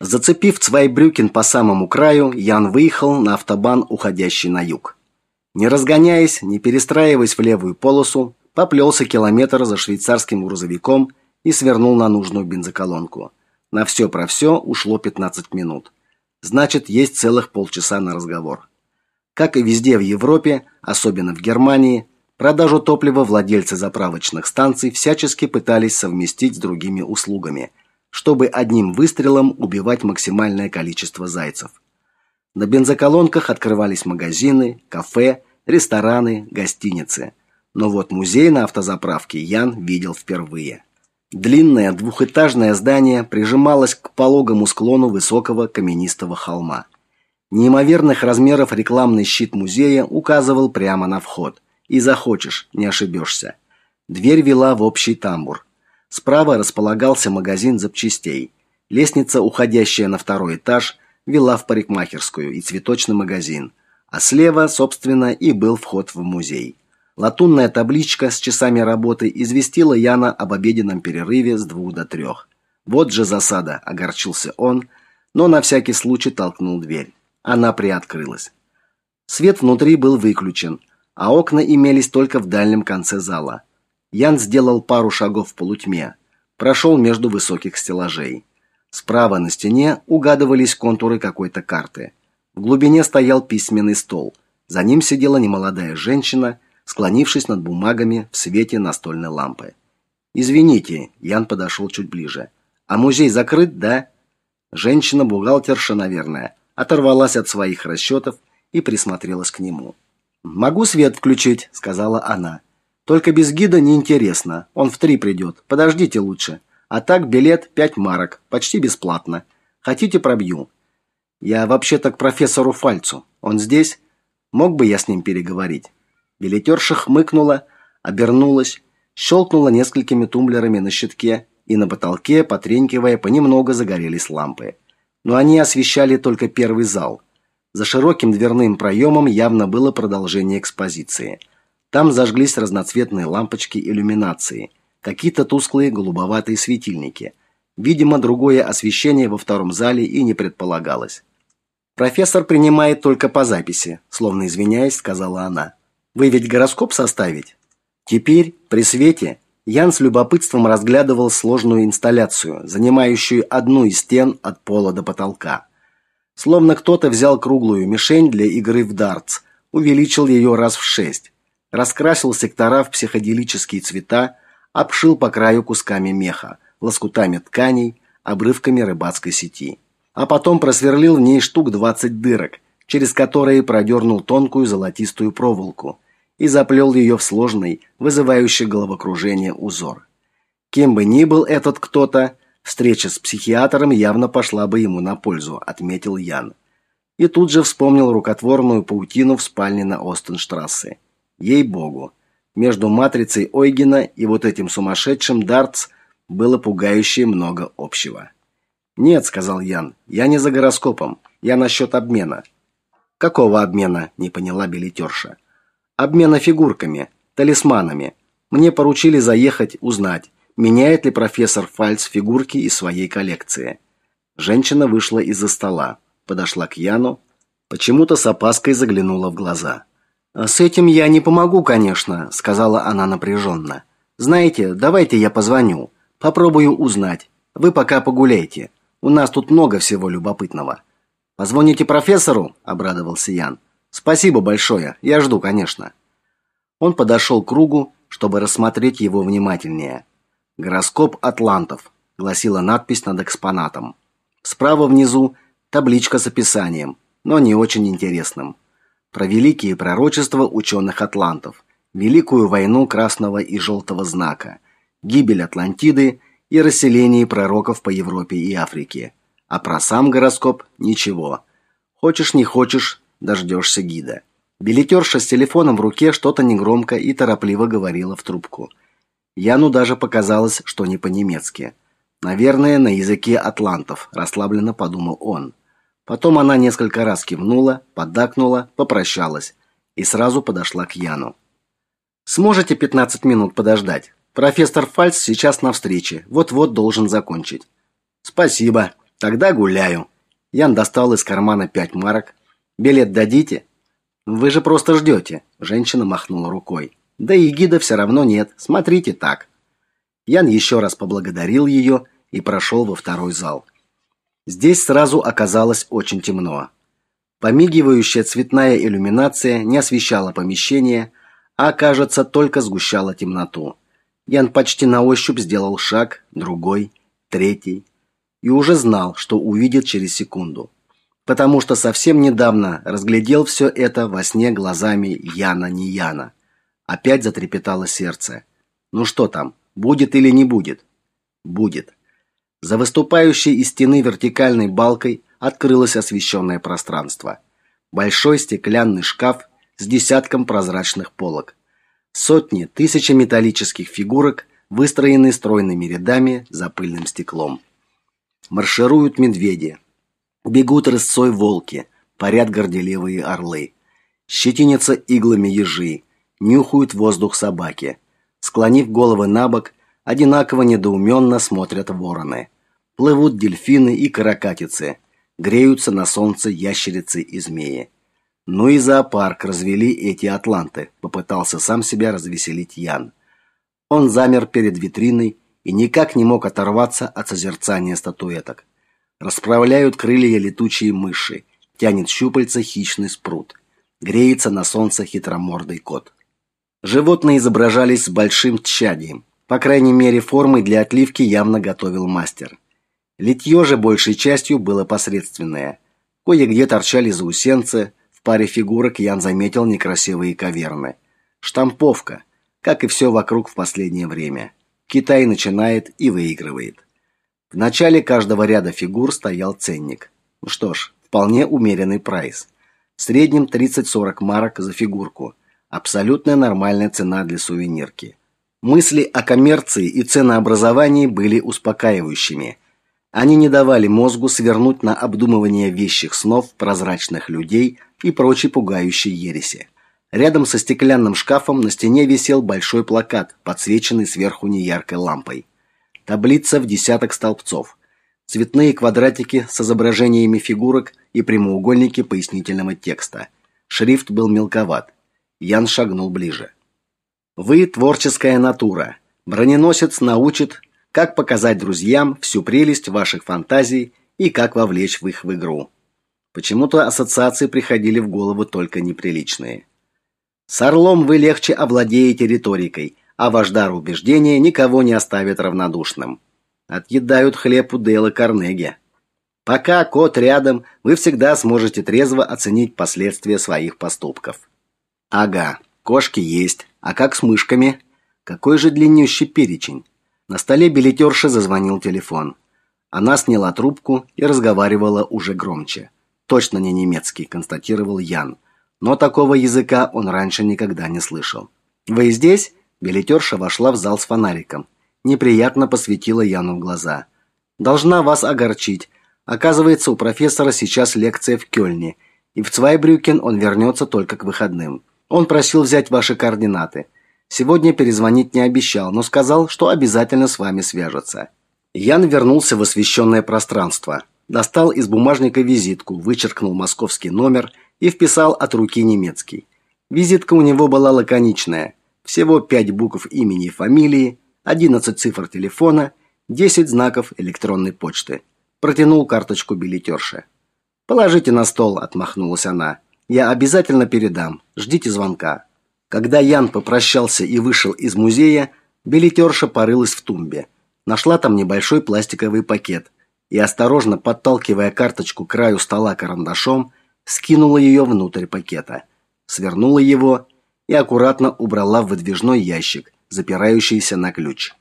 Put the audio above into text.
Зацепив Цвайбрюкен по самому краю, Ян выехал на автобан, уходящий на юг. Не разгоняясь, не перестраиваясь в левую полосу, поплелся километр за швейцарским грузовиком и свернул на нужную бензоколонку. На все про все ушло 15 минут. Значит, есть целых полчаса на разговор. Как и везде в Европе, особенно в Германии, продажу топлива владельцы заправочных станций всячески пытались совместить с другими услугами, чтобы одним выстрелом убивать максимальное количество зайцев. На бензоколонках открывались магазины, кафе, рестораны, гостиницы. Но вот музей на автозаправке Ян видел впервые. Длинное двухэтажное здание прижималось к пологому склону высокого каменистого холма. Неимоверных размеров рекламный щит музея указывал прямо на вход. И захочешь, не ошибешься. Дверь вела в общий тамбур. Справа располагался магазин запчастей. Лестница, уходящая на второй этаж, вела в парикмахерскую и цветочный магазин, а слева, собственно, и был вход в музей. Латунная табличка с часами работы известила Яна об обеденном перерыве с двух до трех. Вот же засада, огорчился он, но на всякий случай толкнул дверь. Она приоткрылась. Свет внутри был выключен, а окна имелись только в дальнем конце зала. Ян сделал пару шагов в полутьме, прошел между высоких стеллажей. Справа на стене угадывались контуры какой-то карты. В глубине стоял письменный стол. За ним сидела немолодая женщина склонившись над бумагами в свете настольной лампы. Извините, Ян подошел чуть ближе. А музей закрыт, да? Женщина-бухгалтерша, наверное, оторвалась от своих расчетов и присмотрелась к нему. Могу свет включить, сказала она. Только без гида неинтересно. Он в три придет. Подождите лучше. А так билет пять марок, почти бесплатно. Хотите, пробью. Я вообще-то к профессору Фальцу. Он здесь? Мог бы я с ним переговорить? Билетерша хмыкнула, обернулась, щелкнула несколькими тумблерами на щитке, и на потолке, потренькивая, понемногу загорелись лампы. Но они освещали только первый зал. За широким дверным проемом явно было продолжение экспозиции. Там зажглись разноцветные лампочки иллюминации, какие-то тусклые голубоватые светильники. Видимо, другое освещение во втором зале и не предполагалось. Профессор принимает только по записи, словно извиняясь, сказала она. Вы ведь гороскоп составить? Теперь, при свете, Ян с любопытством разглядывал сложную инсталляцию, занимающую одну из стен от пола до потолка. Словно кто-то взял круглую мишень для игры в дартс, увеличил ее раз в шесть, раскрасил сектора в психоделические цвета, обшил по краю кусками меха, лоскутами тканей, обрывками рыбацкой сети. А потом просверлил в ней штук 20 дырок, через которые продернул тонкую золотистую проволоку, и заплел ее в сложный, вызывающий головокружение узор. Кем бы ни был этот кто-то, встреча с психиатром явно пошла бы ему на пользу, отметил Ян. И тут же вспомнил рукотворную паутину в спальне на Остенштрассе. Ей-богу, между матрицей Ойгена и вот этим сумасшедшим Дартс было пугающе много общего. «Нет», — сказал Ян, — «я не за гороскопом, я насчет обмена». «Какого обмена?» — не поняла билетерша обмена фигурками, талисманами. Мне поручили заехать, узнать, меняет ли профессор Фальц фигурки из своей коллекции. Женщина вышла из-за стола, подошла к Яну, почему-то с опаской заглянула в глаза. «А «С этим я не помогу, конечно», — сказала она напряженно. «Знаете, давайте я позвоню. Попробую узнать. Вы пока погуляйте. У нас тут много всего любопытного». «Позвоните профессору?» — обрадовался Ян. Спасибо большое. Я жду, конечно. Он подошел к кругу, чтобы рассмотреть его внимательнее. Гороскоп атлантов, гласила надпись над экспонатом. Справа внизу табличка с описанием, но не очень интересным. Про великие пророчества ученых атлантов, великую войну красного и желтого знака, гибель Атлантиды и расселение пророков по Европе и Африке. А про сам гороскоп ничего. Хочешь не хочешь, дождешься гида. Билетерша с телефоном в руке что-то негромко и торопливо говорила в трубку. Яну даже показалось, что не по-немецки. Наверное, на языке атлантов, расслабленно подумал он. Потом она несколько раз кивнула, поддакнула, попрощалась и сразу подошла к Яну. Сможете 15 минут подождать? Профессор Фальц сейчас на встрече, вот-вот должен закончить. Спасибо. Тогда гуляю. Ян достал из кармана пять марок. Билет дадите? Вы же просто ждете. Женщина махнула рукой. Да и гида все равно нет. Смотрите так. Ян еще раз поблагодарил ее и прошел во второй зал. Здесь сразу оказалось очень темно. Помигивающая цветная иллюминация не освещала помещение, а, кажется, только сгущала темноту. Ян почти на ощупь сделал шаг, другой, третий, и уже знал, что увидит через секунду. Потому что совсем недавно разглядел все это во сне глазами Яна не Яна. Опять затрепетало сердце. Ну что там, будет или не будет? Будет. За выступающей из стены вертикальной балкой открылось освещенное пространство. Большой стеклянный шкаф с десятком прозрачных полок. Сотни, тысячи металлических фигурок выстроены стройными рядами за пыльным стеклом. Маршируют медведи. Бегут рысцой волки, парят горделивые орлы. Щетинятся иглами ежи, нюхают воздух собаки. Склонив головы набок, одинаково недоуменно смотрят вороны. Плывут дельфины и каракатицы, греются на солнце ящерицы и змеи. Ну и зоопарк развели эти атланты, попытался сам себя развеселить Ян. Он замер перед витриной и никак не мог оторваться от созерцания статуэток. Расправляют крылья летучие мыши, тянет щупальца хищный спрут. Греется на солнце хитромордый кот. Животные изображались с большим тщанием. По крайней мере, формы для отливки явно готовил мастер. Литье же большей частью было посредственное. Кое-где торчали заусенцы, в паре фигурок Ян заметил некрасивые каверны. Штамповка, как и все вокруг в последнее время. Китай начинает и выигрывает. В начале каждого ряда фигур стоял ценник. Ну что ж, вполне умеренный прайс. В среднем 30-40 марок за фигурку. Абсолютно нормальная цена для сувенирки. Мысли о коммерции и ценообразовании были успокаивающими – они не давали мозгу свернуть на обдумывание вещих снов прозрачных людей и прочей пугающей ереси. Рядом со стеклянным шкафом на стене висел большой плакат, подсвеченный сверху неяркой лампой. Таблица в десяток столбцов. Цветные квадратики с изображениями фигурок и прямоугольники пояснительного текста. Шрифт был мелковат. Ян шагнул ближе. Вы творческая натура. Броненосец научит как показать друзьям всю прелесть ваших фантазий и как вовлечь в их в игру. Почему-то ассоциации приходили в голову только неприличные. С Орлом вы легче овладеете риторикой, а ваш дар убеждения никого не оставит равнодушным. Отъедают хлеб у Дейла Карнеги. Пока кот рядом, вы всегда сможете трезво оценить последствия своих поступков. Ага, кошки есть. А как с мышками? Какой же длиннющий перечень? На столе билетерши зазвонил телефон. Она сняла трубку и разговаривала уже громче. Точно не немецкий, констатировал Ян. Но такого языка он раньше никогда не слышал. Вы здесь? Билетерша вошла в зал с фонариком. Неприятно посветила Яну в глаза. Должна вас огорчить. Оказывается, у профессора сейчас лекция в Кёльне, и в Цвайбрюкен он вернется только к выходным. Он просил взять ваши координаты. Сегодня перезвонить не обещал, но сказал, что обязательно с вами свяжется. Ян вернулся в освещенное пространство, достал из бумажника визитку, вычеркнул московский номер и вписал от руки немецкий. Визитка у него была лаконичная: всего пять букв имени и фамилии, 11 цифр телефона, 10 знаков электронной почты. Протянул карточку билетерше. Положите на стол, отмахнулась она. Я обязательно передам. Ждите звонка. Когда Ян попрощался и вышел из музея, билетерша порылась в тумбе. Нашла там небольшой пластиковый пакет и, осторожно подталкивая карточку к краю стола карандашом, скинула ее внутрь пакета, свернула его и аккуратно убрала в выдвижной ящик, запирающийся на ключ.